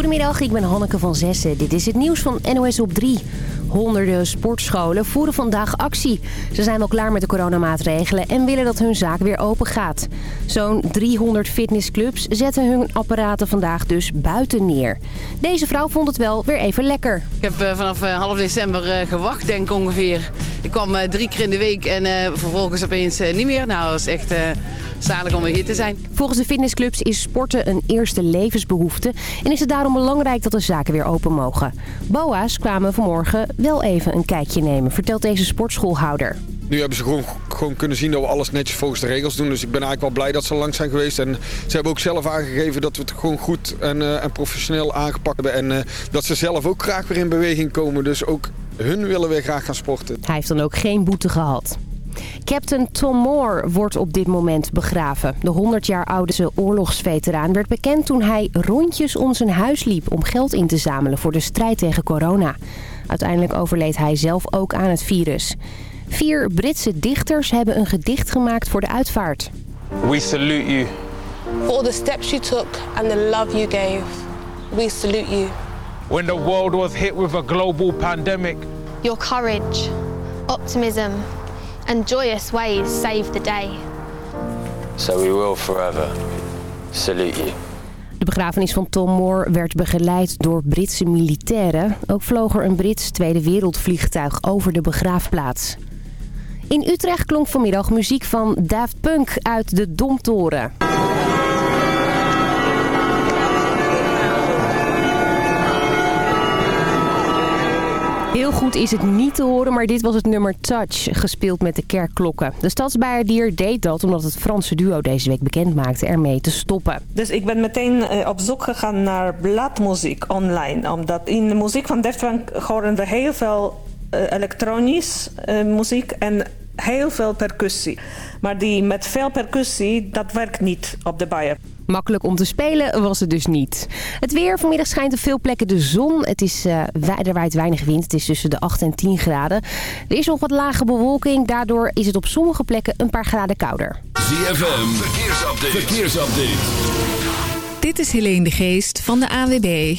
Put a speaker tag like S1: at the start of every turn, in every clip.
S1: Goedemiddag, ik ben Hanneke van Zessen. Dit is het nieuws van NOS op 3. Honderden sportscholen voeren vandaag actie. Ze zijn wel klaar met de coronamaatregelen en willen dat hun zaak weer open gaat. Zo'n 300 fitnessclubs zetten hun apparaten vandaag dus buiten neer. Deze vrouw vond het wel weer even lekker.
S2: Ik heb eh, vanaf eh, half december eh, gewacht, denk ik ongeveer. Ik kwam drie keer in de week en vervolgens opeens niet meer. Nou, dat is echt zalig om weer hier te zijn.
S1: Volgens de fitnessclubs is sporten een eerste levensbehoefte... en is het daarom belangrijk dat de zaken weer open mogen. BOA's kwamen vanmorgen wel even een kijkje nemen, vertelt deze sportschoolhouder.
S3: Nu hebben ze gewoon, gewoon kunnen zien dat we alles netjes volgens de regels doen. Dus ik ben eigenlijk wel blij dat ze lang zijn geweest. En ze hebben ook zelf aangegeven dat we het gewoon goed en, uh, en professioneel aangepakt hebben. En uh, dat ze zelf ook graag weer in beweging komen. Dus ook hun willen weer graag gaan sporten.
S1: Hij heeft dan ook geen boete gehad. Captain Tom Moore wordt op dit moment begraven. De 100 jaar oude oorlogsveteraan werd bekend toen hij rondjes om zijn huis liep... om geld in te zamelen voor de strijd tegen corona. Uiteindelijk overleed hij zelf ook aan het virus. Vier Britse dichters hebben een gedicht gemaakt voor de uitvaart.
S4: We salute you.
S5: For all the steps you took and the love you gave. We salute you.
S4: When the world was hit with a global pandemic.
S6: Your courage, optimism and joyous ways saved the day.
S7: So we will forever salute you.
S1: De begrafenis van Tom Moore werd begeleid door Britse militairen. Ook vloog er een Brits Tweede Wereldvliegtuig over de begraafplaats. In Utrecht klonk vanmiddag muziek van Daft Punk uit de Domtoren. Heel goed is het niet te horen, maar dit was het nummer Touch, gespeeld met de kerkklokken. De stadsbijerdier deed dat omdat het Franse duo deze week bekend maakte ermee te stoppen.
S8: Dus ik ben meteen eh, op zoek gegaan naar bladmuziek online. Omdat in de muziek van Punk horen we heel veel uh, elektronisch uh, muziek en heel veel percussie. Maar die met veel percussie, dat werkt niet op de bijer.
S1: Makkelijk om te spelen was het dus niet. Het weer. Vanmiddag schijnt op veel plekken de zon. Het is, uh, er waait weinig wind. Het is tussen de 8 en 10 graden. Er is nog wat lage bewolking. Daardoor is het op sommige plekken een paar graden kouder.
S9: ZFM. Verkeersupdate. Verkeersupdate.
S10: Dit is Helene de Geest van de AWB.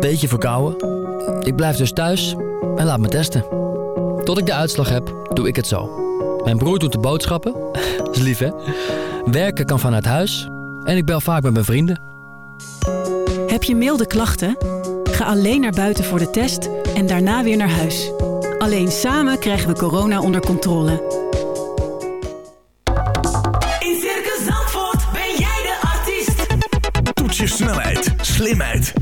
S11: beetje verkouden. Ik blijf dus thuis en laat me testen. Tot ik de uitslag heb, doe ik het zo. Mijn broer doet de boodschappen. is lief, hè? Werken kan vanuit huis. En ik bel vaak met mijn vrienden.
S12: Heb je milde klachten? Ga alleen naar buiten voor de test en daarna weer naar huis. Alleen samen krijgen we corona onder controle.
S13: In Circus Zandvoort ben jij de artiest.
S14: Toets je snelheid, slimheid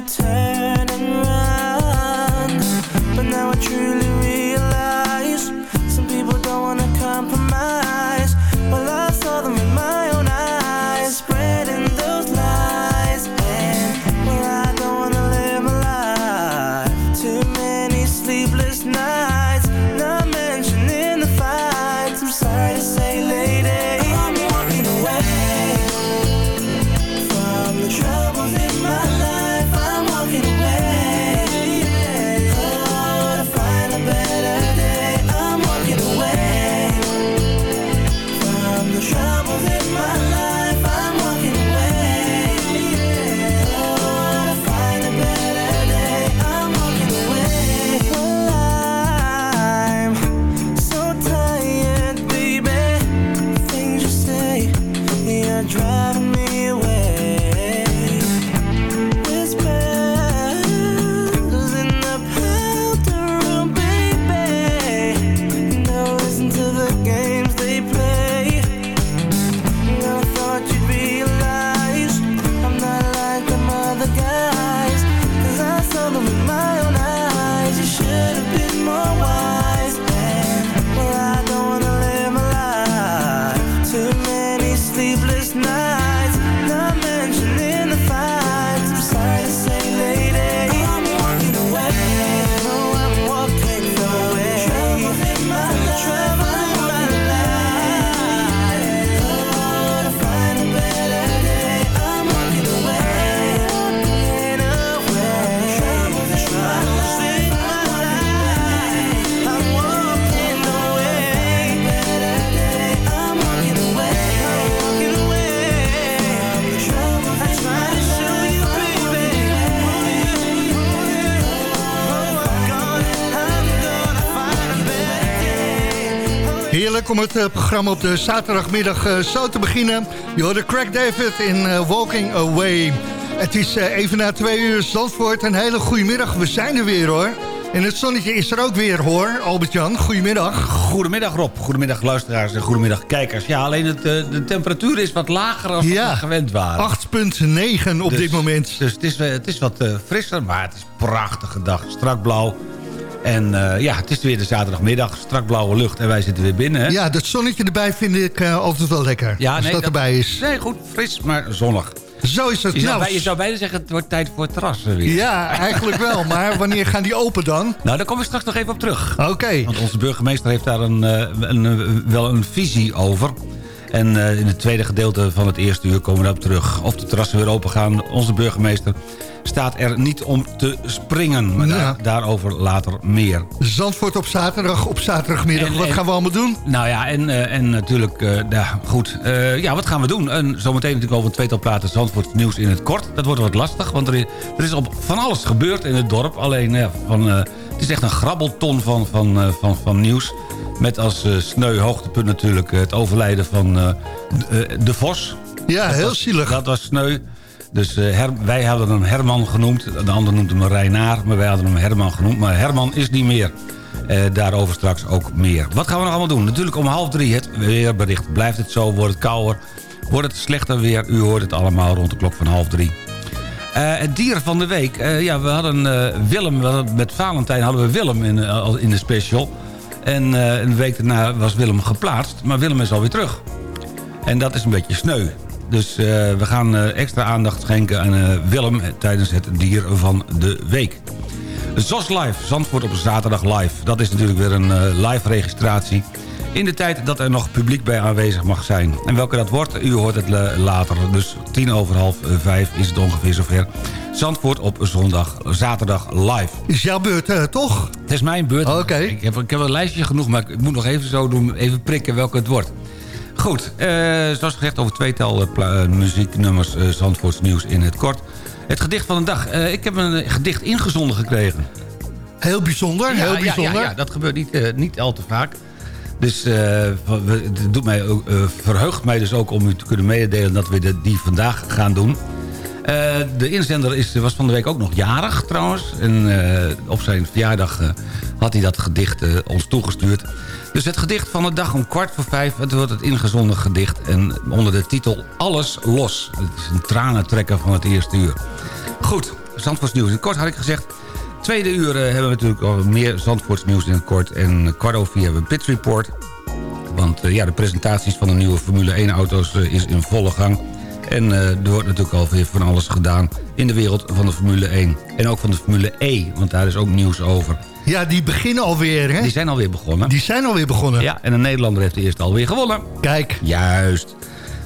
S15: pretend om het eh, programma op de zaterdagmiddag eh, zo te beginnen. Je hoorde Craig David in eh, Walking Away. Het is even na twee uur Zandvoort. Een hele goede middag. We zijn er weer hoor. En het zonnetje is er ook weer hoor. Albert-Jan, goedemiddag.
S16: Goedemiddag Rob, goedemiddag luisteraars en goedemiddag kijkers. Ja, alleen het, de temperatuur is wat lager dan
S15: Ja.
S16: we gewend waren.
S15: 8,9 op
S16: Dus-
S15: dit moment.
S16: Dus het is, het is wat frisser, maar het is een prachtige dag. Strak blauw. En eh, ja, het is weer de zaterdagmiddag. Strak blauwe lucht en wij zitten weer binnen. Hè?
S15: Ja, dat zonnetje erbij vind ik eh, altijd wel lekker.
S16: Ja,
S15: als
S16: nee,
S15: dat, erbij is.
S16: Nee, goed, fris, maar zonnig.
S15: Zo is het.
S16: Je zou,
S15: Nou,
S16: bij- je zou bijna zeggen, het wordt tijd voor het terras weer.
S15: Ja, eigenlijk wel. Maar wanneer gaan die open dan?
S16: Nou, daar komen we straks nog even op terug.
S15: Oké.
S16: Want onze burgemeester heeft daar een, eh, een, wel een visie over. En eh, in het tweede gedeelte van het eerste uur komen we daarop terug. Of de terrassen weer open gaan. Onze burgemeester staat er niet om te springen. Maar
S15: Ja.
S16: daar- daarover later meer.
S15: Zandvoort op zaterdag, op zaterdagmiddag.
S16: En-
S15: Wat
S16: en-
S15: gaan we allemaal doen?
S16: Nou ja, en, eh, en natuurlijk, ja, goed. Eh, ja, wat gaan we doen? En zometeen natuurlijk over een tweetal praten Zandvoort nieuws in het kort. Dat wordt wat lastig, want er is, er is op van alles gebeurd in het dorp. Alleen, ja, van, het is echt een grabbelton van, van, van, van nieuws. Met als eh, sneu hoogtepunt natuurlijk het overlijden van eh, de, eh, de Vos.
S15: Ja,
S16: Dat
S15: heel
S16: was-
S15: zielig.
S16: Dat was sneu. Dus Her- wij hadden hem Herman genoemd. De ander noemt hem Reinaar, maar wij hadden hem Herman genoemd. Maar Herman is niet meer. Daarover straks ook meer. Wat gaan we nog allemaal doen? Natuurlijk om half drie het weerbericht. Blijft het zo? Wordt het kouder? Wordt het slechter weer? U hoort het allemaal rond de klok van half drie. Het dier van de week. Ja, we hadden Willem, met Valentijn hadden we Willem in, in de special. En eh, een week daarna was Willem geplaatst. Maar Willem is alweer terug. En dat is een beetje sneu. Dus eh, we gaan eh, extra aandacht schenken aan Willem... tijdens het dier van de week. ZOS Live, Zandvoort op zaterdag live. Dat is natuurlijk weer een live registratie... in de tijd dat er nog publiek bij aanwezig mag zijn. En welke dat wordt, u hoort het la- later. Dus tien over half vijf is het ongeveer zover. Zandvoort op zondag, zaterdag live.
S15: Is jouw beurt, eh, toch?
S16: Het is mijn beurt.
S15: Oké.
S16: Ik, heb, ik heb een lijstje genoeg, maar ik moet nog even zo doen. Even prikken welke het wordt. Goed, eh, zoals gezegd over tweetal pla- eh, muzieknummers eh, Zandvoorts nieuws in het kort. Het gedicht van de dag. Ik heb een gedicht ingezonden gekregen.
S15: Heel bijzonder, heel
S16: Ja, ja,
S15: bijzonder.
S16: Ja, ja, dat gebeurt niet, niet al te vaak. Dus het doet mij verheugt mij dus ook om u te kunnen mededelen... dat we die vandaag gaan doen. Eh, de inzender is, was van de week ook nog jarig trouwens. En eh, op zijn verjaardag eh, had hij dat gedicht ons toegestuurd. Dus het gedicht van de dag om kwart voor vijf. Het wordt het ingezonden gedicht. En onder de titel Alles Los. Het is een tranentrekker van het eerste uur. Goed, Zandvoorts nieuws. In kort had ik gezegd... Tweede uur hebben we natuurlijk al meer Zandvoorts nieuws in het kort. En kwart over vier hebben we Pit Report. Want ja, de presentaties van de nieuwe Formule 1 auto's eh, is in volle gang. En eh, er wordt natuurlijk alweer van alles gedaan in de wereld van de Formule 1. En ook van de Formule E, want daar is ook nieuws over.
S17: Ja, die beginnen alweer, hè?
S16: Die zijn alweer begonnen.
S17: Die zijn alweer begonnen.
S16: Ja, en een Nederlander heeft de eerste alweer gewonnen.
S17: Kijk.
S16: Juist.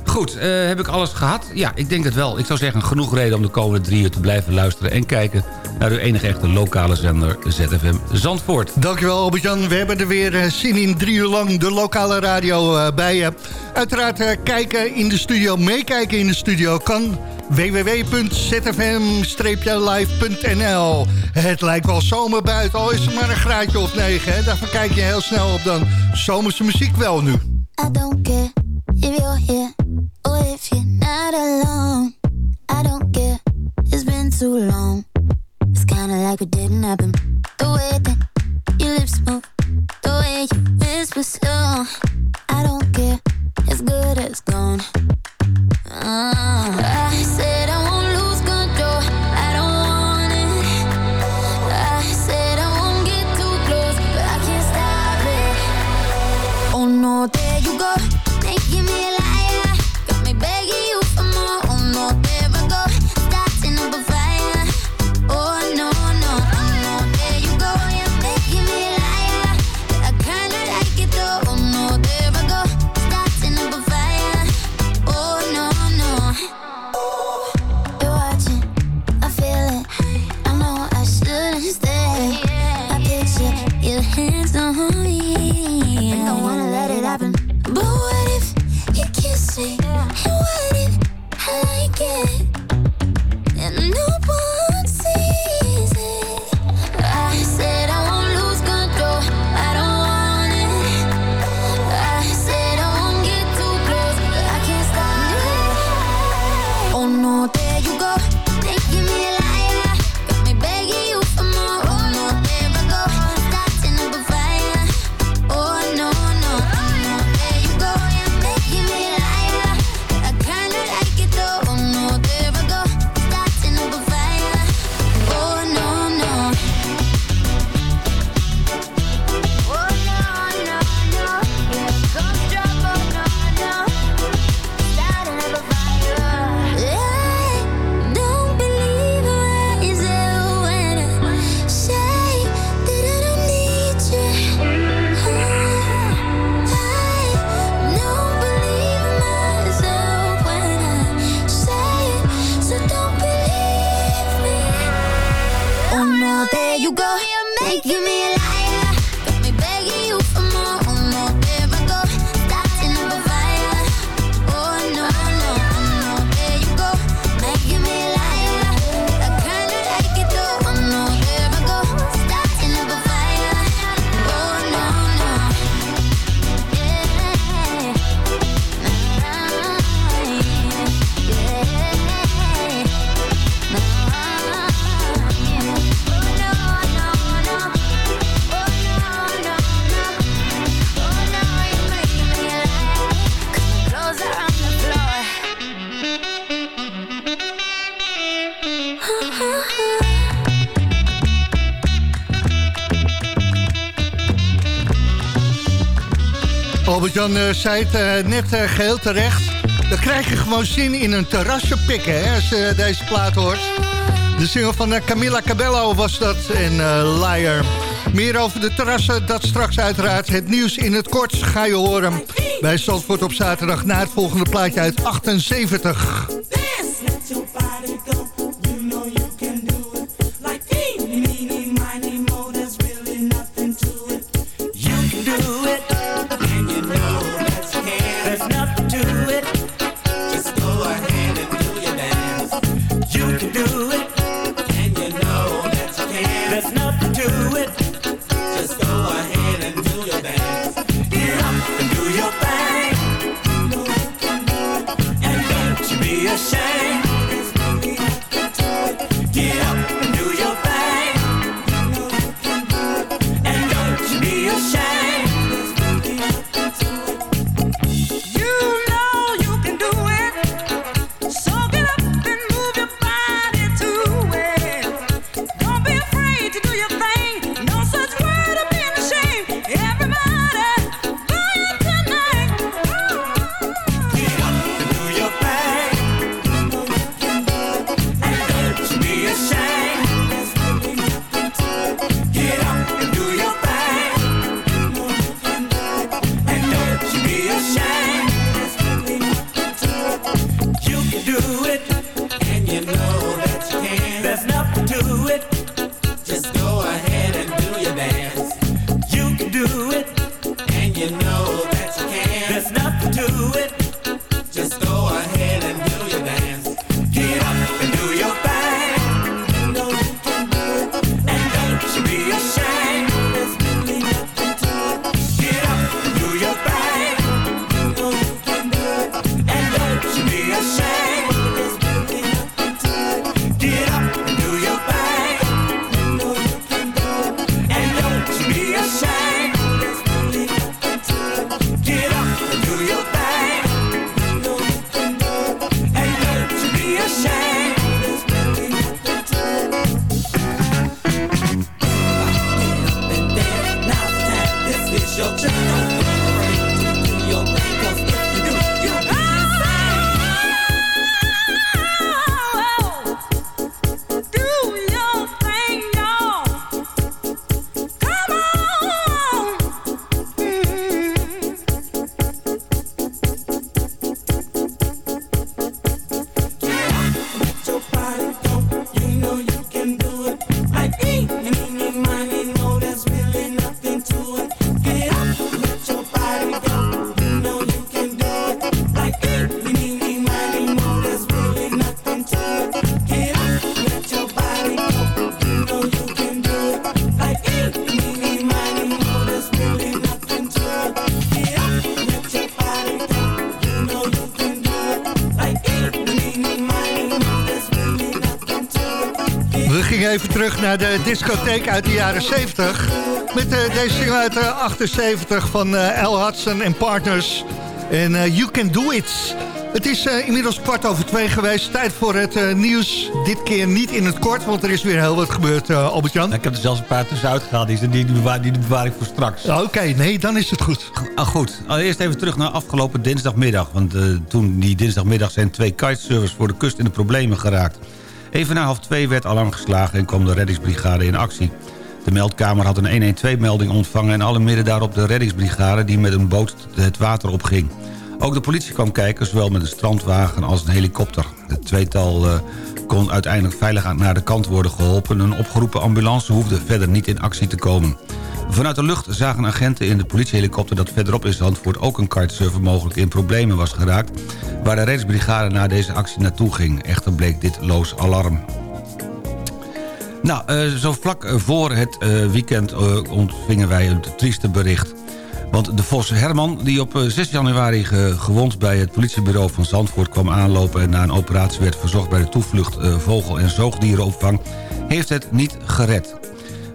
S16: Goed, eh, heb ik alles gehad? Ja, ik denk het wel. Ik zou zeggen, genoeg reden om de komende drie uur te blijven luisteren... en kijken naar uw enige echte lokale zender ZFM Zandvoort.
S17: Dankjewel Albert-Jan. We hebben er weer eh, zin in drie uur lang de lokale radio bij je. Uiteraard eh, kijken in de studio, meekijken in de studio kan www.zfm-live.nl Het lijkt wel zomer buiten, al is het maar een graadje of negen. Hè? Daarvan kijk je heel snel op dan zomerse muziek wel nu.
S18: I don't care if you're here or if you're not alone. I don't care, it's been too long. It's kinda like it didn't happen. The way that your lips move, the way you whisper slow. Ah,
S17: Albert-Jan eh, zei het eh, net eh, geheel terecht. Dan krijg je gewoon zin in een terrasje pikken hè, als je deze plaat hoort. De single van Camilla Cabello was dat en Liar. Meer over de terrassen, dat straks uiteraard. Het nieuws in het kort ga je horen bij Zandvoort op zaterdag... na het volgende plaatje uit 78. Terug naar de discotheek uit de jaren 70. Met eh, deze single uit de 78 van eh Al Hudson en Partners. En eh, You Can Do It. Het is inmiddels kwart over twee geweest. Tijd voor het nieuws. Dit keer niet in het kort, want er is weer heel wat gebeurd, Albert-Jan.
S16: Ik heb er zelfs een paar tussenuit gehaald. Die, die, die, bewaar, die bewaar ik voor straks.
S17: Oké, nee, dan is het goed.
S16: Ah, goed, allereerst even terug naar afgelopen dinsdagmiddag. Want toen die dinsdagmiddag zijn twee kitesurfers voor de kust in de problemen geraakt. Even na half twee werd alarm geslagen en kwam de reddingsbrigade in actie. De meldkamer had een 112-melding ontvangen... en alle midden daarop de reddingsbrigade die met een boot het water opging. Ook de politie kwam kijken, zowel met een strandwagen als een helikopter. Het tweetal eh, kon uiteindelijk veilig naar de kant worden geholpen. Een opgeroepen ambulance hoefde verder niet in actie te komen. Vanuit de lucht zagen agenten in de politiehelikopter... dat verderop in Zandvoort ook een kitesurfer mogelijk in problemen was geraakt... waar de reddingsbrigade na deze actie naartoe ging. Echter bleek dit loos alarm. Nou, eh, zo vlak voor het eh, weekend eh, ontvingen wij een trieste bericht. Want de Vos Herman, die op eh, 6 januari ge- gewond bij het politiebureau van Zandvoort kwam aanlopen... en na een operatie werd verzocht bij de toevlucht vogel- en zoogdierenopvang... heeft het niet gered.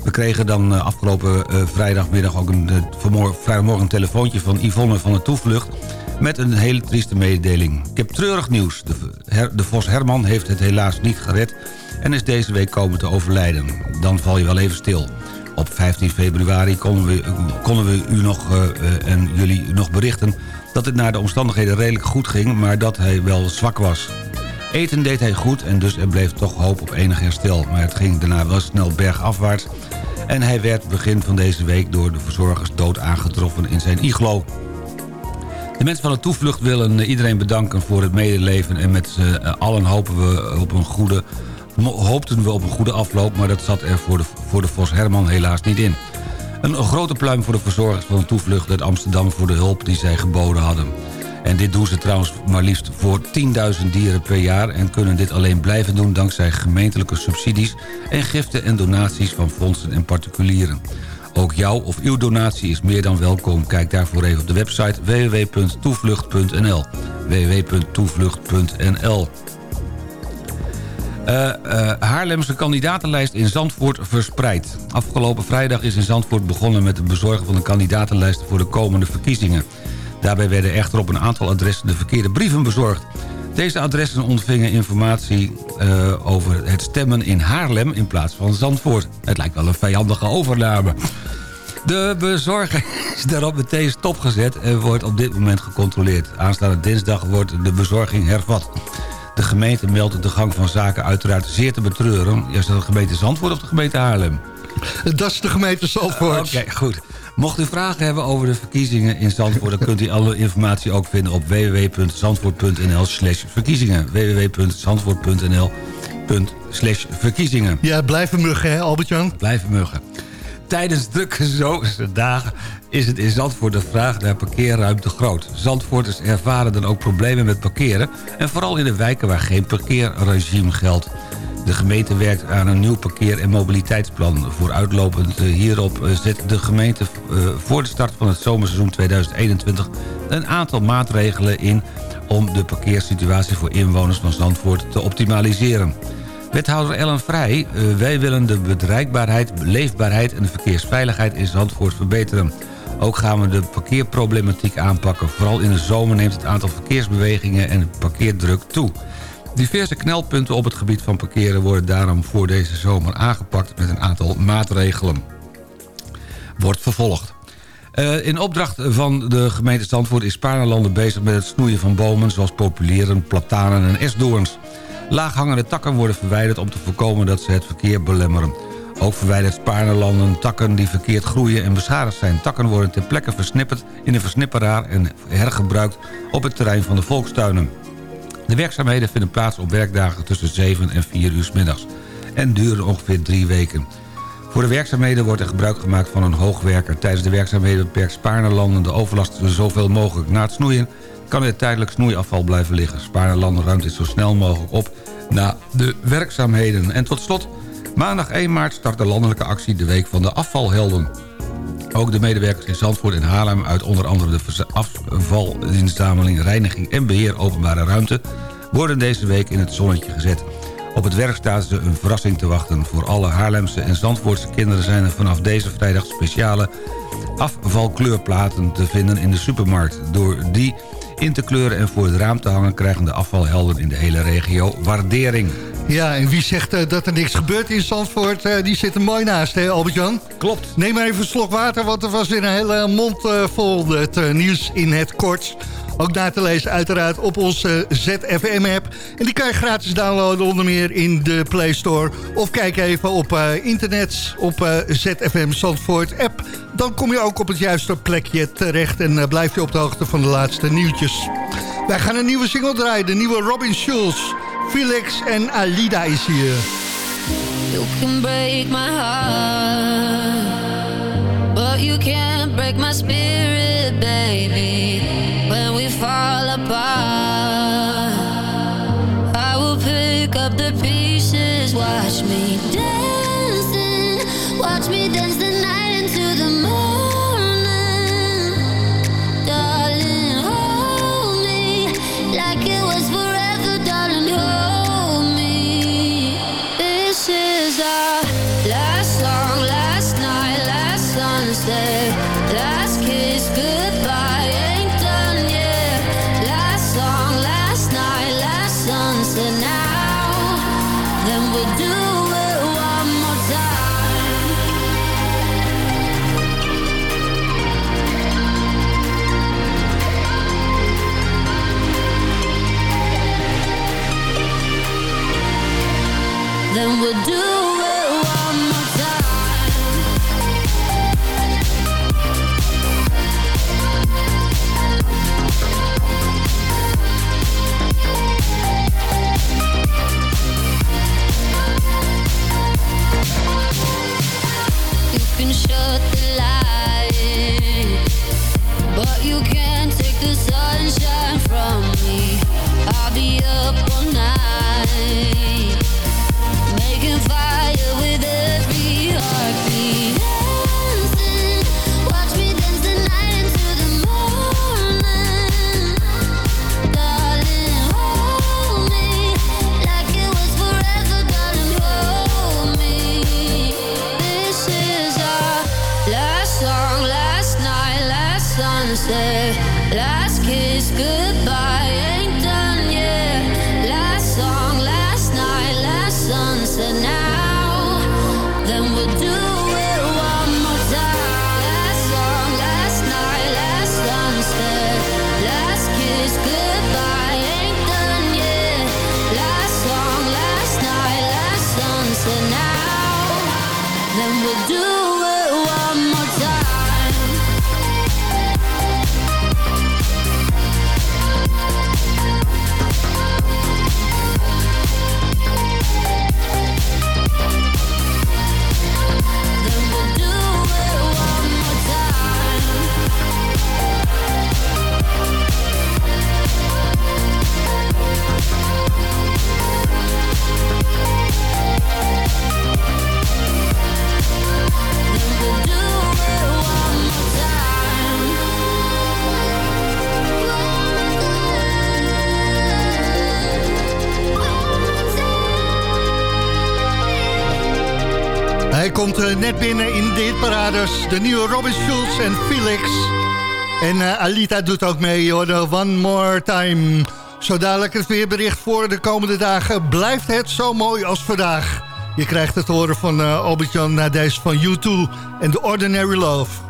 S16: We kregen dan eh, afgelopen eh, vrijdagmiddag ook een, eh, vrijdagmorgen een telefoontje van Yvonne van de Toevlucht... met een hele trieste mededeling. Ik heb treurig nieuws. De, de Vos Herman heeft het helaas niet gered... en is deze week komen te overlijden. Dan val je wel even stil. Op 15 februari konden we, u nog, en jullie nog berichten... dat het naar de omstandigheden redelijk goed ging... maar dat hij wel zwak was. Eten deed hij goed en dus er bleef toch hoop op enig herstel. Maar het ging daarna wel snel bergafwaarts... en hij werd begin van deze week door de verzorgers dood aangetroffen in zijn iglo. De mensen van de toevlucht willen eh, iedereen bedanken voor het medeleven... en met eh, allen hopen we op een goede, hoopten we op een goede afloop... maar dat zat er voor de, voor de Vos Herman helaas niet in. Een grote pluim voor de verzorgers van de toevlucht uit Amsterdam... voor de hulp die zij geboden hadden. En dit doen ze trouwens maar liefst voor 10.000 dieren per jaar... en kunnen dit alleen blijven doen dankzij gemeentelijke subsidies... en giften en donaties van fondsen en particulieren. Ook jouw of uw donatie is meer dan welkom. Kijk daarvoor even op de website www.toevlucht.nl www.toevlucht.nl eh, eh, Haarlemse kandidatenlijst in Zandvoort verspreid. Afgelopen vrijdag is in Zandvoort begonnen met het bezorgen van de kandidatenlijst voor de komende verkiezingen. Daarbij werden echter op een aantal adressen de verkeerde brieven bezorgd. Deze adressen ontvingen informatie eh, over het stemmen in Haarlem in plaats van Zandvoort. Het lijkt wel een vijandige overname. De bezorger is daarop meteen stopgezet en wordt op dit moment gecontroleerd. Aanstaande dinsdag wordt de bezorging hervat. De gemeente meldt de gang van zaken uiteraard zeer te betreuren. Is dat de gemeente Zandvoort of de gemeente Haarlem?
S17: Dat is de gemeente Zandvoort.
S16: Oké, goed. Mocht u vragen hebben over de verkiezingen in Zandvoort... dan kunt u alle informatie ook vinden op www.zandvoort.nl slash verkiezingen. www.zandvoort.nl slash verkiezingen.
S17: Ja, blijven muggen, hè, Albert-Jan?
S16: Blijven muggen. Tijdens drukke zomerse dagen is het in Zandvoort de vraag naar parkeerruimte groot. Zandvoorters ervaren dan ook problemen met parkeren... en vooral in de wijken waar geen parkeerregime geldt. De gemeente werkt aan een nieuw parkeer- en mobiliteitsplan. Vooruitlopend eh, hierop eh, zet de gemeente eh, voor de start van het zomerseizoen 2021... een aantal maatregelen in om de parkeersituatie voor inwoners van Zandvoort te optimaliseren. Wethouder Ellen Vrij, wij willen de bereikbaarheid, leefbaarheid en de verkeersveiligheid in Zandvoort verbeteren. Ook gaan we de parkeerproblematiek aanpakken. Vooral in de zomer neemt het aantal verkeersbewegingen en parkeerdruk toe. Diverse knelpunten op het gebied van parkeren worden daarom voor deze zomer aangepakt met een aantal maatregelen. Wordt vervolgd. Eh, in opdracht van de gemeente Zandvoort is Spaarnelanden bezig met het snoeien van bomen... zoals populieren, platanen en esdoorns. Laaghangende takken worden verwijderd om te voorkomen dat ze het verkeer belemmeren. Ook verwijdert Spaarnelanden takken die verkeerd groeien en beschadigd zijn. Takken worden ter plekke versnipperd in een versnipperaar en hergebruikt op het terrein van de volkstuinen. De werkzaamheden vinden plaats op werkdagen tussen 7 en 4 uur 's middags en duren ongeveer drie weken. Voor de werkzaamheden wordt er gebruik gemaakt van een hoogwerker. Tijdens de werkzaamheden beperkt Spaarnerlanden de overlast zoveel mogelijk. Na het snoeien kan er tijdelijk snoeiafval blijven liggen. Spaarnerlanden ruimt dit zo snel mogelijk op na de werkzaamheden. En tot slot, maandag 1 maart start de landelijke actie De Week van de Afvalhelden. Ook de medewerkers in Zandvoort en Haarlem... uit onder andere de afvalinzameling, reiniging en beheer openbare ruimte... worden deze week in het zonnetje gezet. Op het werk staat ze een verrassing te wachten. Voor alle Haarlemse en Zandvoortse kinderen zijn er vanaf deze vrijdag speciale afvalkleurplaten te vinden in de supermarkt. Door die in te kleuren en voor het raam te hangen... krijgen de afvalhelden in de hele regio waardering.
S17: Ja, en wie zegt eh, dat er niks gebeurt in Zandvoort, eh, die zit er mooi naast, hè Albert-Jan?
S16: Klopt.
S17: Neem maar even een slok water, want er was weer een hele mond eh, vol het nieuws in het kort. Ook na te lezen uiteraard op onze ZFM-app. En die kan je gratis downloaden, onder meer in de Play Store. Of kijk even op internet, op ZFM Zandvoort app. Dan kom je ook op het juiste plekje terecht... en blijf je op de hoogte van de laatste nieuwtjes. Wij gaan een nieuwe single draaien, de nieuwe Robin Schulz. Felix en Alida is hier.
S18: You can break my heart, but you can't break my spirit, baby. When we fall apart, I will pick up the pieces. Watch me dancing,
S17: net binnen in de hitparades. De nieuwe Robin Schulz en Felix. En eh, Alita doet ook mee, hoor. One More Time. Zo dadelijk het weerbericht voor de komende dagen. Blijft het zo mooi als vandaag? Je krijgt het horen van uh, Albert-Jan van U2 en The Ordinary Love.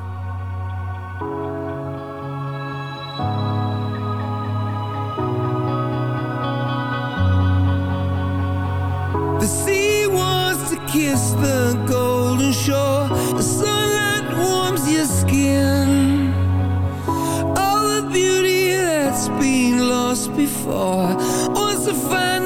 S15: before. Was a friend.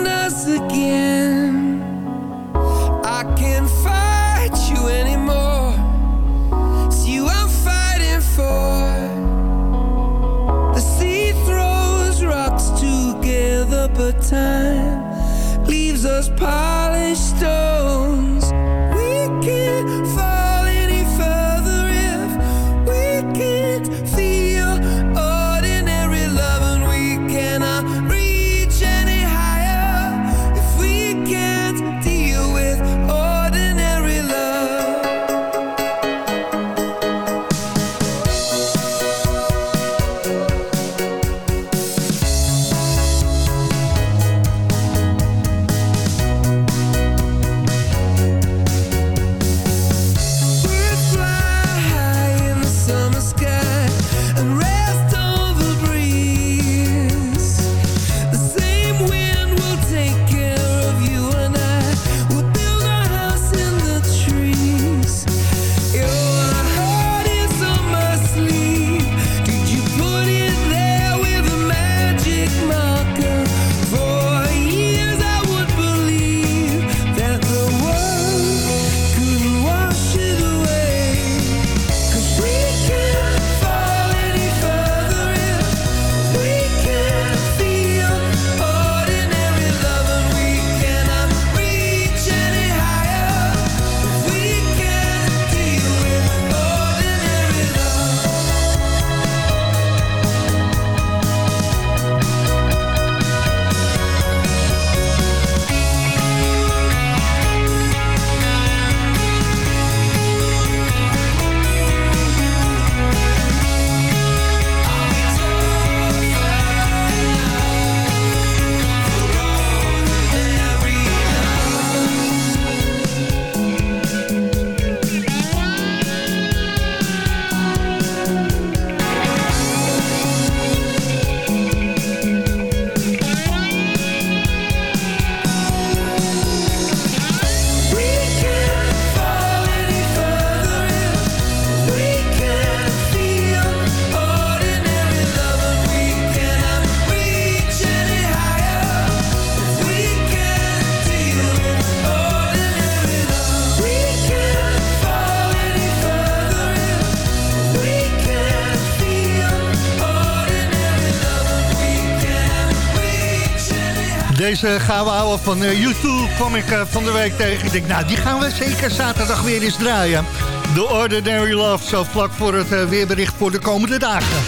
S17: Deze gaan we houden van eh, YouTube kwam ik eh, van de week tegen. Ik denk, nou, die gaan we zeker zaterdag weer eens draaien. The Ordinary Love, zo vlak voor het eh, weerbericht voor de komende dagen.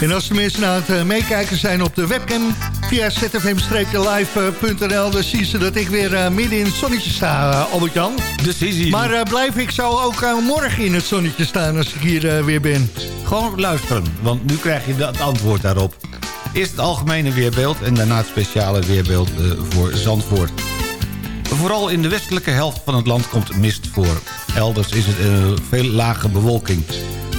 S17: En als de mensen aan het meekijken zijn op de webcam... via zfm-live.nl... dan zien ze dat ik weer midden in het zonnetje sta, Albert-Jan.
S16: De Sisi.
S17: Maar blijf ik zo ook morgen in het zonnetje staan als ik hier weer ben?
S16: Gewoon luisteren, want nu krijg je het antwoord daarop. Eerst het algemene weerbeeld en daarna het speciale weerbeeld eh, voor Zandvoort. Vooral in de westelijke helft van het land komt mist voor. Elders is het eh, veel lage bewolking.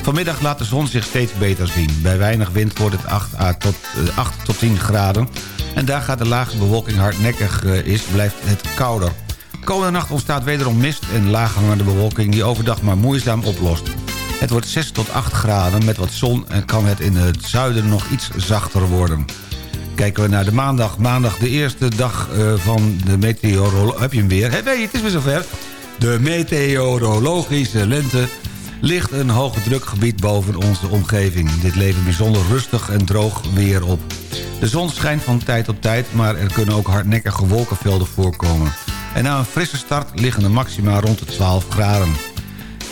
S16: Vanmiddag laat de zon zich steeds beter zien. Bij weinig wind wordt het 8, à tot, eh, 8 tot 10 graden. En daar gaat de lage bewolking hardnekkig eh, is, blijft het kouder. Komende nacht ontstaat wederom mist en laaghangende bewolking... die overdag maar moeizaam oplost. Het wordt 6 tot 8 graden met wat zon... en kan het in het zuiden nog iets zachter worden. Kijken we naar de maandag. Maandag de eerste dag eh, van de. Heb je hem weer? Het is weer zover. De meteorologische lente ligt een hoge drukgebied boven onze omgeving. Dit levert bijzonder rustig en droog weer op. De zon schijnt van tijd tot tijd, maar er kunnen ook hardnekkige wolkenvelden voorkomen. En na een frisse start liggen de maxima rond de 12 graden.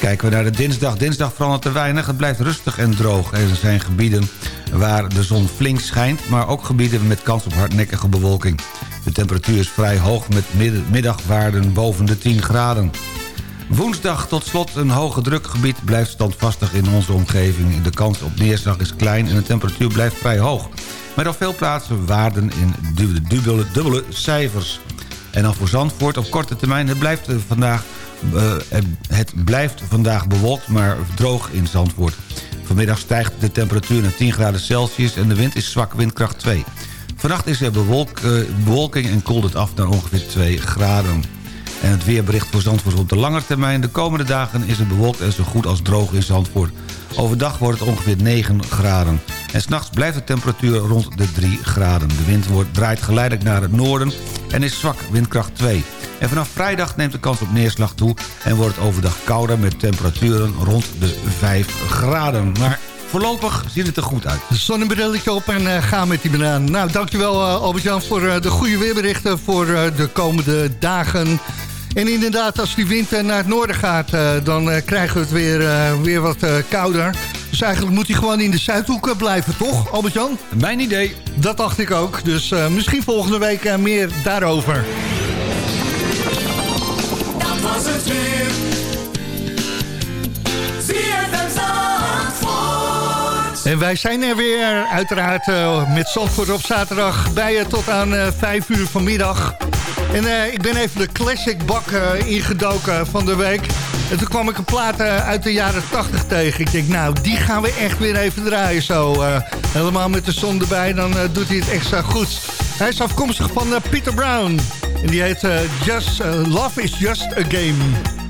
S16: Kijken we naar de dinsdag. Dinsdag verandert er weinig. Het blijft rustig en droog. Er zijn gebieden waar de zon flink schijnt... maar ook gebieden met kans op hardnekkige bewolking. De temperatuur is vrij hoog met middagwaarden boven de 10 graden. Woensdag tot slot een hoge drukgebied blijft standvastig in onze omgeving. De kans op neerslag is klein en de temperatuur blijft vrij hoog. Met op veel plaatsen waarden in du- dubbele, dubbele cijfers. En dan voor Zandvoort op korte termijn. Het blijft, eh, vandaag, eh, het blijft vandaag bewolkt, maar droog in Zandvoort. Vanmiddag stijgt de temperatuur naar 10 graden Celsius... en de wind is zwak windkracht 2. Vannacht is er eh, bewolking en koelt het af naar ongeveer 2 graden. En het weerbericht voor Zandvoort op de lange termijn. De komende dagen is het bewolkt en zo goed als droog in Zandvoort. Overdag wordt het ongeveer 9 graden. En s'nachts blijft de temperatuur rond de 3 graden. De wind wordt, draait geleidelijk naar het noorden en is zwak, windkracht 2. En vanaf vrijdag neemt de kans op neerslag toe... en wordt het overdag kouder met temperaturen rond de 5 graden. Maar voorlopig ziet het er goed uit.
S13: Zonnebrilletje op en eh, ga met die banaan. Nou, dankjewel uh, Albert-Jan voor eh, de goede weerberichten voor de komende dagen. En inderdaad, als die wind naar het noorden gaat, dan krijgen we het weer, weer wat kouder. Dus eigenlijk moet hij gewoon in de Zuidhoek blijven, toch, Albert-Jan?
S16: Mijn idee.
S13: Dat dacht ik ook. Dus misschien volgende week meer daarover. En wij zijn er weer, uiteraard eh, met Zandvoort op zaterdag... bij je tot aan eh 5 uur vanmiddag. En eh, ik ben even de classic bak eh, ingedoken van de week. En toen kwam ik een plaat eh, uit de jaren 80 tegen. Ik denk, nou, die gaan we echt weer even draaien zo. eh, helemaal met de zon erbij, dan eh, doet hij het extra goed. Hij is afkomstig van eh, Peter Brown. En die heet eh, Just, eh, Love is Just a Game.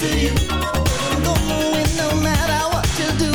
S19: Just a game to you. I'm gonna win no matter what you do.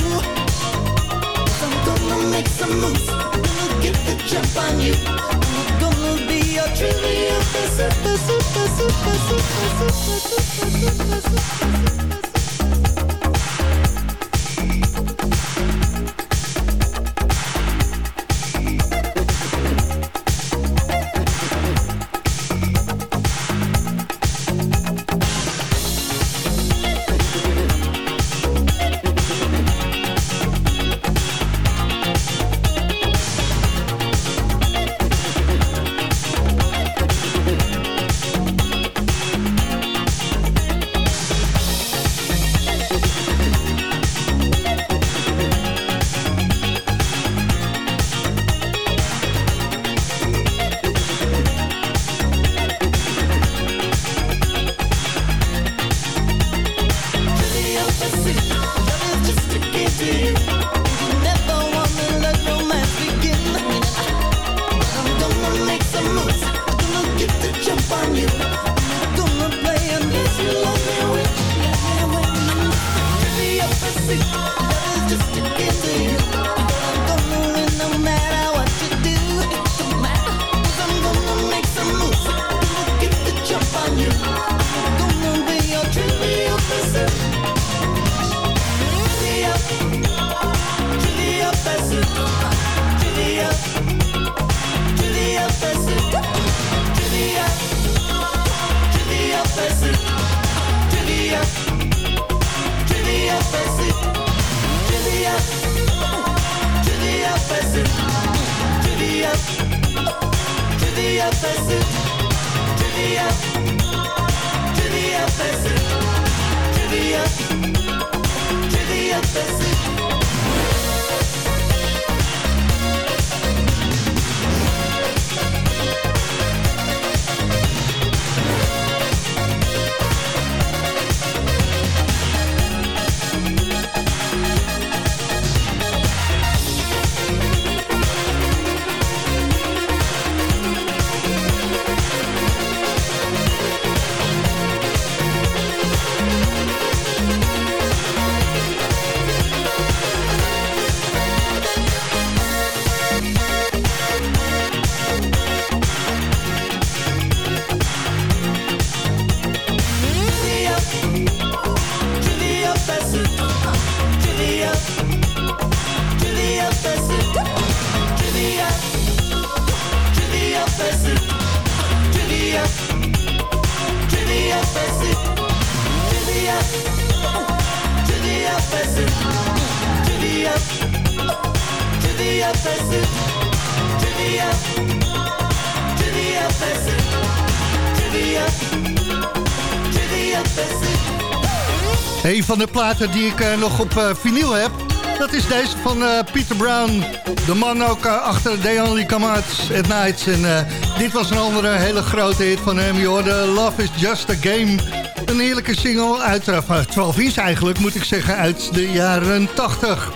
S17: Van de platen die ik eh, nog op eh, vinyl heb... dat is deze van eh, Peter Brown. De man ook achter They Only Come Out at Night. En dit was een andere hele grote hit van hem. Je hoorde Love is Just a Game. Een heerlijke single uit eh, van 12 inch eigenlijk, moet ik zeggen, uit de jaren 80.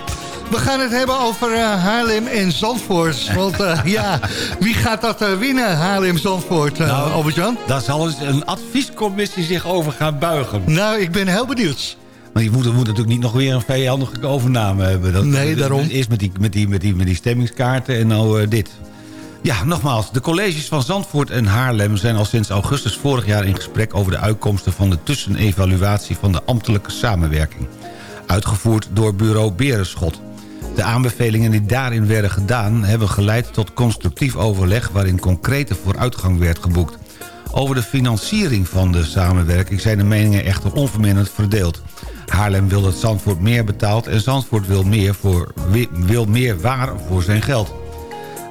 S17: We gaan het hebben over eh, Haarlem en Zandvoort. Want ja, wie gaat dat eh, winnen, Haarlem-Zandvoort, uh, Albert-Jan?
S16: Daar zal eens een adviescommissie zich over gaan buigen.
S17: Nou, ik ben heel benieuwd.
S16: Maar je moet, moet natuurlijk niet nog weer een vijandige overname hebben. Dat,
S17: Nee, daarom.
S16: Eerst met die, met die, met die, met die stemmingskaarten en nou eh, dit. Ja, nogmaals, de colleges van Zandvoort en Haarlem... zijn al sinds augustus vorig jaar in gesprek... over de uitkomsten van de tussenevaluatie van de ambtelijke samenwerking. Uitgevoerd door bureau Berenschot. De aanbevelingen die daarin werden gedaan... hebben geleid tot constructief overleg... waarin concrete vooruitgang werd geboekt. Over de financiering van de samenwerking... zijn de meningen echter onverminderd verdeeld. Haarlem wil dat Zandvoort meer betaalt... en Zandvoort wil meer, voor, wi- wil meer waar voor zijn geld.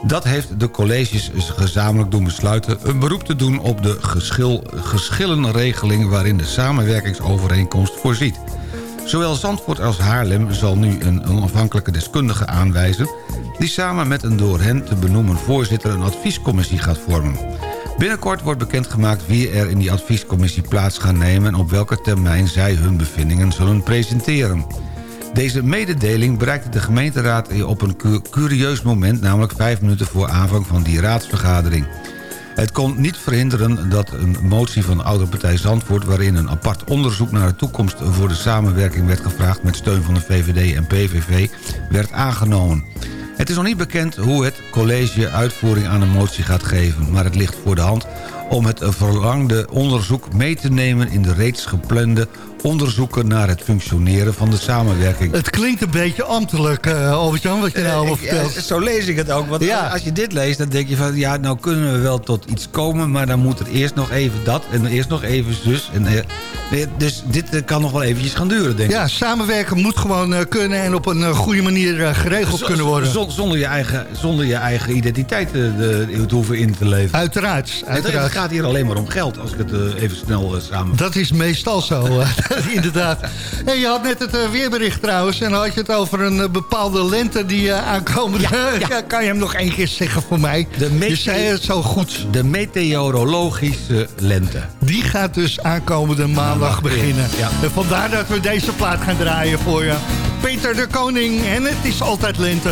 S16: Dat heeft de colleges gezamenlijk doen besluiten... een beroep te doen op de geschil, geschillenregeling... waarin de samenwerkingsovereenkomst voorziet. Zowel Zandvoort als Haarlem zal nu een onafhankelijke deskundige aanwijzen... die samen met een door hen te benoemen voorzitter... een adviescommissie gaat vormen. Binnenkort wordt bekendgemaakt wie er in die adviescommissie plaats gaan nemen... en op welke termijn zij hun bevindingen zullen presenteren. Deze mededeling bereikte de gemeenteraad op een cu- curieus moment... namelijk vijf minuten voor aanvang van die raadsvergadering. Het kon niet verhinderen dat een motie van de oude partij Zandvoort... waarin een apart onderzoek naar de toekomst voor de samenwerking werd gevraagd... met steun van de VVD en PVV, werd aangenomen. Het is nog niet bekend hoe het college uitvoering aan de motie gaat geven... maar het ligt voor de hand om het verlangde onderzoek mee te nemen... in de reeds geplande onderzoeken naar het functioneren van de samenwerking.
S17: Het klinkt een beetje ambtelijk, eh Albert-Jan, wat je nou allemaal
S16: Ik- ja,
S17: vertelt.
S16: zo lees ik het ook. Want
S17: Ja.
S16: als je dit leest, dan denk je van... ja, nou kunnen we wel tot iets komen... maar dan moet er eerst nog even dat en eerst nog even zus. En, eh, dus dit eh, kan nog wel eventjes gaan duren, denk ik.
S17: Ja, samenwerken moet gewoon eh, kunnen en op een eh, goede manier eh, geregeld
S16: Z-
S17: kunnen worden.
S16: Zonder je eigen, zonder je eigen identiteit eh, de, te hoeven in te leven.
S17: Uiteraard,
S16: Het,
S17: uiteraard.
S16: het gaat hier alleen maar om geld, als ik het eh, even snel eh, samen...
S17: Dat is meestal zo, eh, inderdaad. Hey, je had net het eh, weerbericht trouwens... en dan had je het over een eh, bepaalde lente die eh, aankomende... Ja, kan je hem nog één keer zeggen voor mij? je zei het zo goed.
S16: De meteorologische lente.
S17: Die gaat dus aankomende maandag beginnen.
S16: ja.
S17: En vandaar dat we deze plaat gaan draaien voor je. Peter de Koning en het is altijd lente.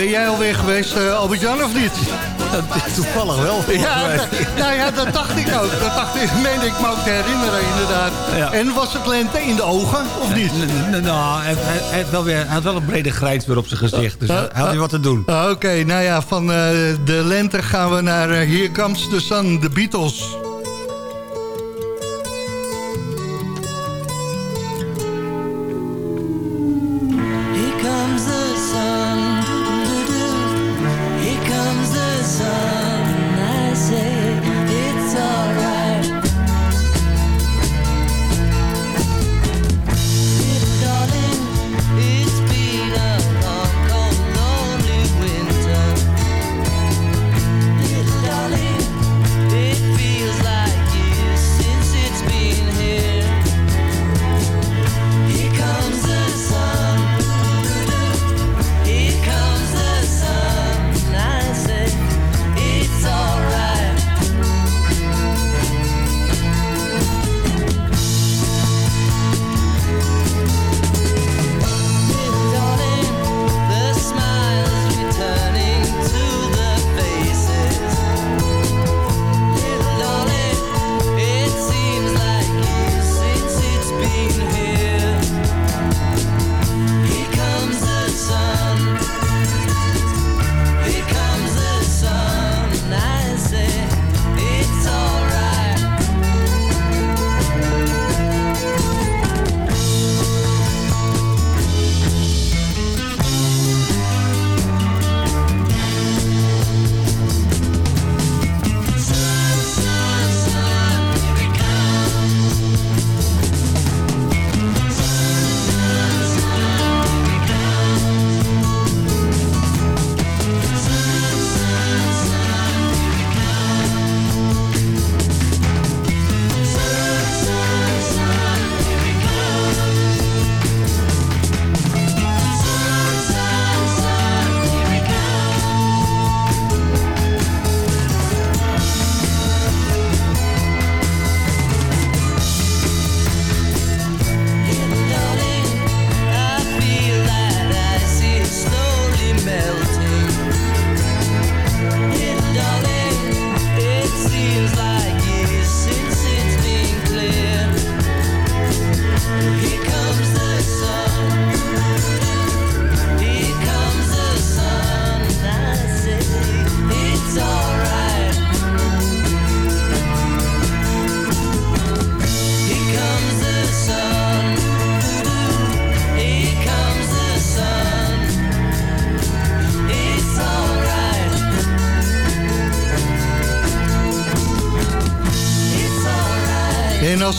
S18: Ben jij alweer geweest, eh, Albert-Jan, of niet?
S17: Toevallig wel.
S18: Ja, dat, nou ja, dat dacht ik ook. Dat dacht ik, ik me ook te herinneren, inderdaad.
S16: Ja.
S18: En was het lente in de ogen, of niet?
S16: N- Nou, hij, heeft wel weer, hij had wel een brede grijns weer op zijn gezicht. Dus hij had weer wat te doen.
S18: Oké, nou ja, van eh, de lente gaan we naar eh, Here Comes the Sun, de Beatles.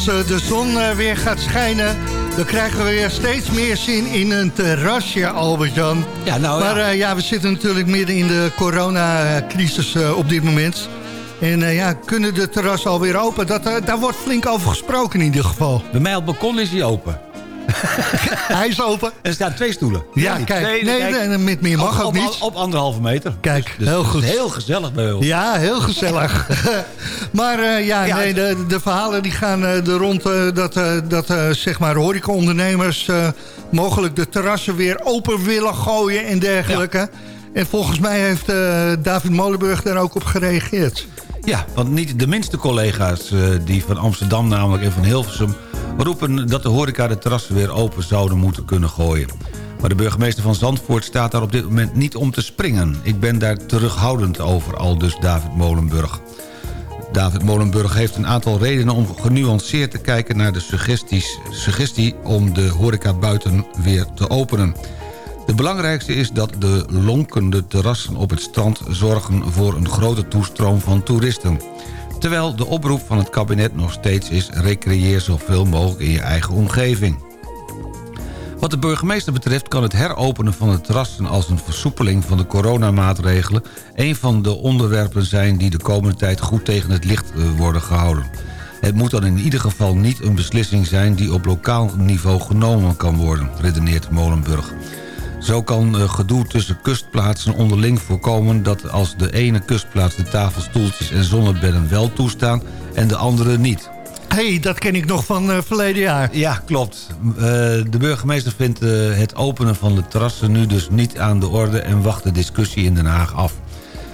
S18: Als eh, de zon eh, weer gaat schijnen...
S17: Dan krijgen we weer steeds meer zin in een terrasje, Albert-Jan.
S16: Ja, nou
S17: maar
S16: ja.
S17: eh, ja, we zitten natuurlijk midden in de coronacrisis op dit moment. En ja, kunnen de terrassen alweer open? Dat, daar wordt flink over gesproken in ieder geval.
S16: Bij mij op het balkon is hij open.
S17: Hij is open.
S16: Er staan twee stoelen.
S17: Ja, kijk. Nee,
S16: kijk.
S17: nee, met meer mag
S16: op,
S17: ook
S16: op,
S17: niet.
S16: Op anderhalve meter.
S17: Kijk,
S16: Dus
S17: heel
S16: het is
S17: goed.
S16: heel gezellig bij ons.
S17: Ja, heel gezellig. maar eh, ja,
S16: Ja,
S17: nee, de, de verhalen die gaan eh, er rond eh, dat, dat zeg maar horecaondernemers mogelijk de terrassen weer open willen gooien en dergelijke. En volgens mij heeft David Molenburg daar ook op gereageerd.
S16: Ja, want niet de minste collega's die van Amsterdam namelijk en van Hilversum... roepen dat de horeca de terrassen weer open zouden moeten kunnen gooien. Maar de burgemeester van Zandvoort staat daar op dit moment niet om te springen. Ik ben daar terughoudend over, al dus David Molenburg. David Molenburg heeft een aantal redenen om genuanceerd te kijken... naar de suggesties, suggestie om de horeca buiten weer te openen. De belangrijkste is dat de lonkende terrassen op het strand... zorgen voor een grote toestroom van toeristen. Terwijl de oproep van het kabinet nog steeds is... recreëer zoveel mogelijk in je eigen omgeving. Wat de burgemeester betreft kan het heropenen van de terrassen... als een versoepeling van de coronamaatregelen... een van de onderwerpen zijn die de komende tijd goed tegen het licht eh, worden gehouden. Het moet dan in ieder geval niet een beslissing zijn... die op lokaal niveau genomen kan worden, redeneert Molenburg. Zo kan eh, gedoe tussen kustplaatsen onderling voorkomen... dat als de ene kustplaats de tafelstoeltjes en zonnebedden wel toestaan... en de andere niet.
S17: Hé, hey, dat ken ik nog van eh, verleden jaar.
S16: Ja, klopt. Eh, de burgemeester vindt het openen van de terrassen nu dus niet aan de orde... en wacht de discussie in Den Haag af.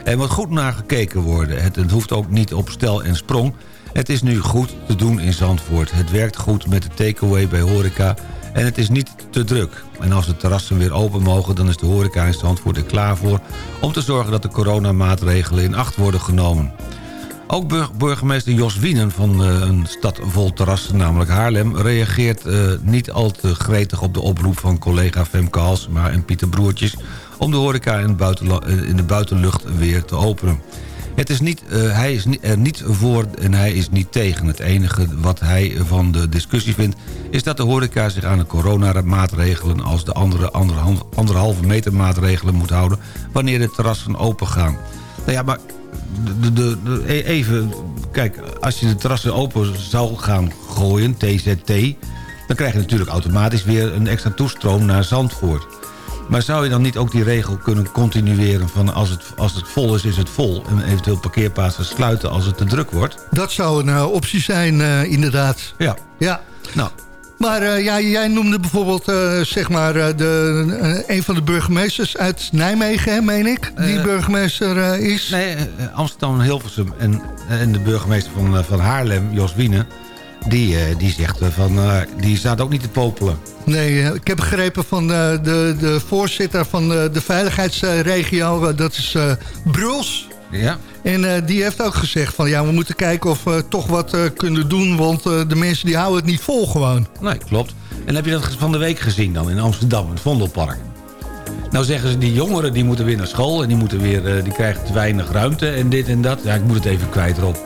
S16: Er moet goed naar gekeken worden. Het, het hoeft ook niet op stel en sprong. Het is nu goed te doen in Zandvoort. Het werkt goed met de takeaway bij horeca... en het is niet te druk. En als de terrassen weer open mogen... dan is de horeca in Zandvoort er klaar voor... om te zorgen dat de coronamaatregelen in acht worden genomen. Ook bur- burgemeester Jos Wienen van eh, een stad vol terrassen, namelijk Haarlem... reageert eh, niet al te gretig op de oproep van collega Femke Halsema en Pieter Broertjes... om de horeca in, eh, in de buitenlucht weer te openen. Het is niet, eh, hij is er niet voor en hij is niet tegen. Het enige wat hij van de discussie vindt... is dat de horeca zich aan de coronamaatregelen... als de andere anderhal- anderhalve meter maatregelen moet houden... wanneer de terrassen open gaan. Nou ja, maar de, de- e- even, kijk, als je de terrassen open zou gaan gooien, TZT... dan krijg je natuurlijk automatisch weer een extra toestroom naar Zandvoort. Maar zou je dan niet ook die regel kunnen continueren van als het, als het vol is, is het vol... en eventueel parkeerplaatsen sluiten als het te druk wordt?
S17: Dat zou een eh, optie zijn, eh, inderdaad.
S16: Ja.
S17: Ja.
S16: Nou,
S17: Maar eh, ja, jij noemde bijvoorbeeld zeg maar, de, een van de burgemeesters uit Nijmegen, hè, meen ik? Die burgemeester is.
S16: Nee, Amsterdam en Hilversum en, en de burgemeester van, van Haarlem, Jos Wiene... die, eh, die zegt eh, van, eh, die staat ook niet te popelen.
S17: Nee, ik heb begrepen van de, de voorzitter van de veiligheidsregio, dat is Bruls.
S16: Ja?
S17: En die heeft ook gezegd van ja, we moeten kijken of we toch wat kunnen doen, want de mensen die houden het niet vol gewoon.
S16: Nee, klopt. En heb je dat van de week gezien dan in Amsterdam, in het Vondelpark? Nou zeggen ze, die jongeren die moeten weer naar school... en die, moeten weer, die krijgen te weinig ruimte en dit en dat. Ja, ik moet het even kwijt erop.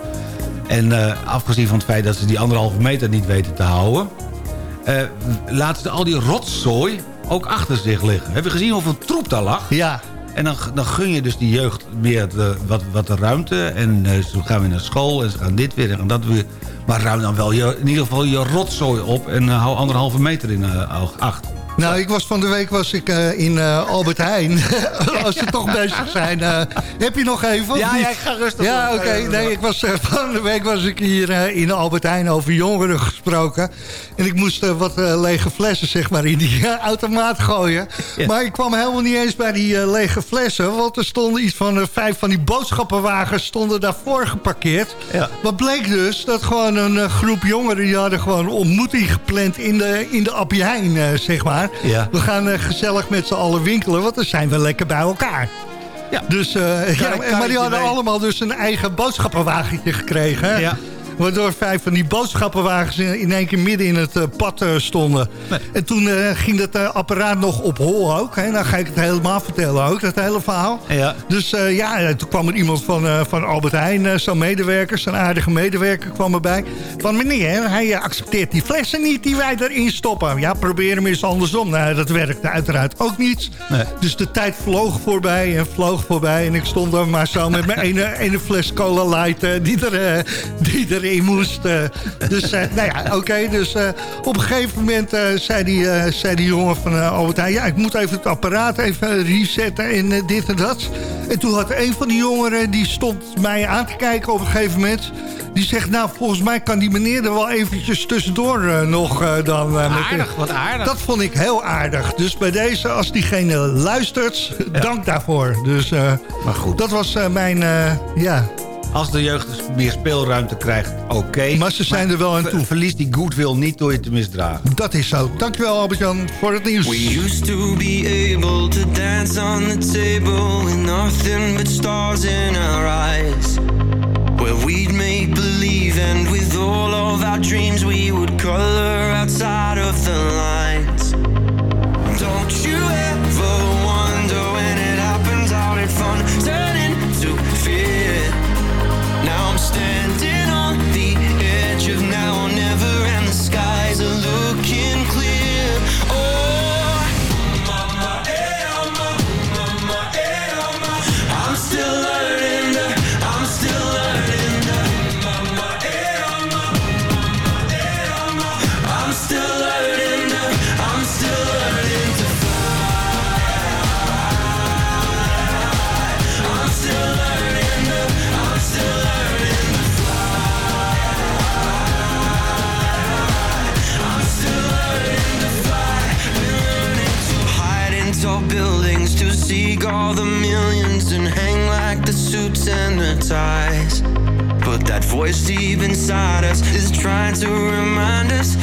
S16: En eh, afgezien van het feit dat ze die anderhalve meter niet weten te houden... eh, laten ze al die rotzooi ook achter zich liggen. Heb je gezien hoeveel troep daar lag?
S17: Ja.
S16: En dan, dan gun je dus die jeugd meer de, wat, wat de ruimte. En eh, ze gaan weer naar school en ze gaan dit weer en dat weer. Maar ruim dan wel je, in ieder geval je rotzooi op... en hou anderhalve meter in eh, acht.
S17: Nou, ik was van de week was ik eh, in eh, Albert Heijn. Als ze toch bezig zijn. eh, heb je nog even?
S16: Ja, ja, ik ga rustig
S17: Ja, oké. Nee, ik was, van de week was ik hier in Albert Heijn over jongeren gesproken. En ik moest wat lege flessen zeg maar in die automaat gooien. Maar ik kwam helemaal niet eens bij die lege flessen. Want er stonden iets van vijf van die boodschappenwagens stonden daarvoor geparkeerd.
S16: Ja.
S17: Wat bleek dus? Dat gewoon een groep jongeren die hadden gewoon een ontmoeting gepland in de, in de Appie Heijn, zeg maar.
S16: Ja.
S17: We gaan eh, gezellig met z'n allen winkelen, want dan zijn we lekker bij elkaar.
S16: Ja.
S17: Dus, eh, ja, maar die hadden
S16: mee.
S17: allemaal dus een eigen boodschappenwagentje gekregen. hè?
S16: Ja.
S17: Waardoor vijf van die boodschappenwagens in één keer midden in het eh, pad eh, stonden. En toen eh, ging dat apparaat nog op hol ook. Hè. Dan ga ik het helemaal vertellen ook, dat hele verhaal.
S16: Ja.
S17: Dus ja, toen kwam er iemand van, van Albert Heijn, zo'n medewerker, zo'n aardige medewerker kwam erbij. Van meneer, hij accepteert die flessen niet die wij erin stoppen. Ja, probeer hem eens andersom. Nou, dat werkte uiteraard ook niet.
S16: Nee.
S17: Dus de tijd vloog voorbij en vloog voorbij. En ik stond er maar zo met mijn ene, ene fles cola light die, er, die erin moest. eh. dus eh, nou ja, oké. dus eh, op een gegeven moment zei, die, zei die jongen van Albert Heijn... ja, ik moet even het apparaat even resetten en dit en dat. En toen had een van die jongeren, die stond mij aan te kijken op een gegeven moment... Die zegt, nou, volgens mij kan die meneer er wel eventjes tussendoor nog dan... met-
S16: Aardig, wat aardig.
S17: Dat vond ik heel aardig. Dus bij deze, als diegene luistert, dank daarvoor. Dus
S16: Maar goed.
S17: dat was mijn, ja...
S16: Als de jeugd meer speelruimte krijgt, oké.
S17: Maar ze zijn er wel aan toe.
S16: Verlies die goodwill niet door je te misdragen.
S17: Dat is zo. Dankjewel Albert-Jan voor het nieuws.
S7: We used to be able to dance on the table with nothing but stars in our eyes. Where we'd make believe, and with all of our dreams, we would color outside of the lines. Don't you now voice deep inside us is trying to remind us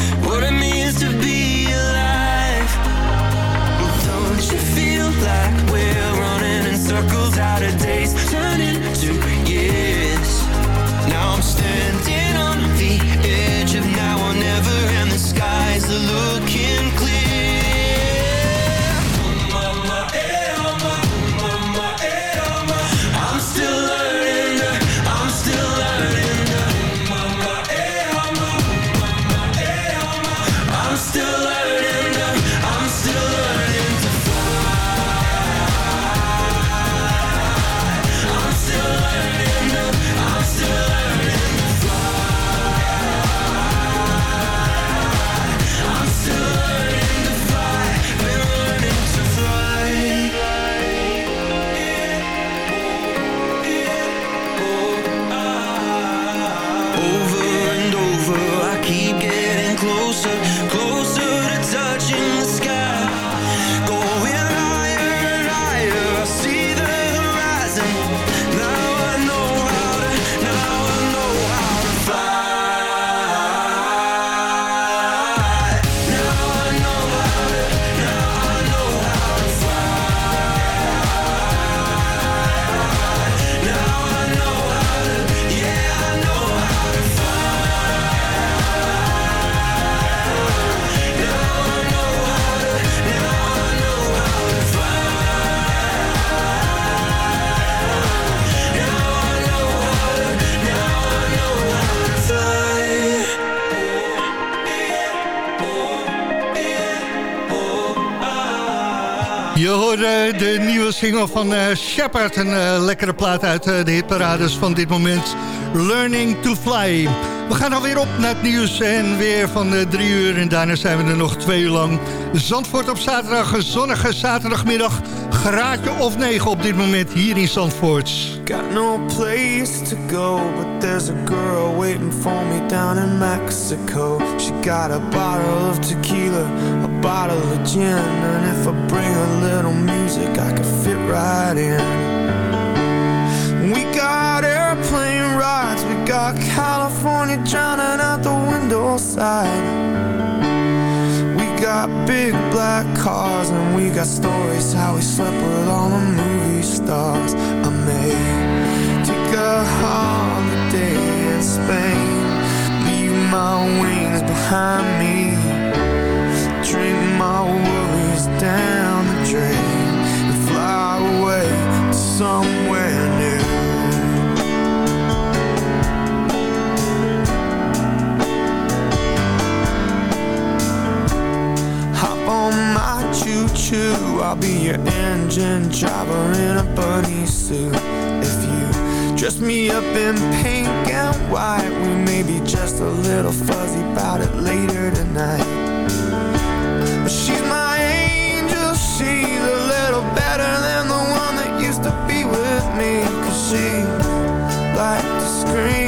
S17: de nieuwe single van eh Shepard. Een eh, lekkere plaat uit eh, de hitparades van dit moment. Learning to Fly. We gaan alweer op naar het nieuws en weer van eh, drie uur. En daarna zijn we er nog twee uur lang. Zandvoort op zaterdag, een zonnige zaterdagmiddag. Graadje of negen op dit moment hier in Zandvoort.
S20: Got no place to go, but there's a girl waiting for me down in Mexico. She got a bottle of tequila, bottle of gin, and if I bring a little music, I could fit right in. We got airplane rides, we got California drowning out the window side. We got big black cars and we got stories how we slept with all the movie stars. I may take a holiday in Spain Leave my wings behind me. My worries down the drain and fly away to somewhere new. Hop on my choo-choo. I'll be your engine driver in a bunny suit. If you dress me up in pink and white We may be just a little fuzzy about it later tonight me Cause she liked to scream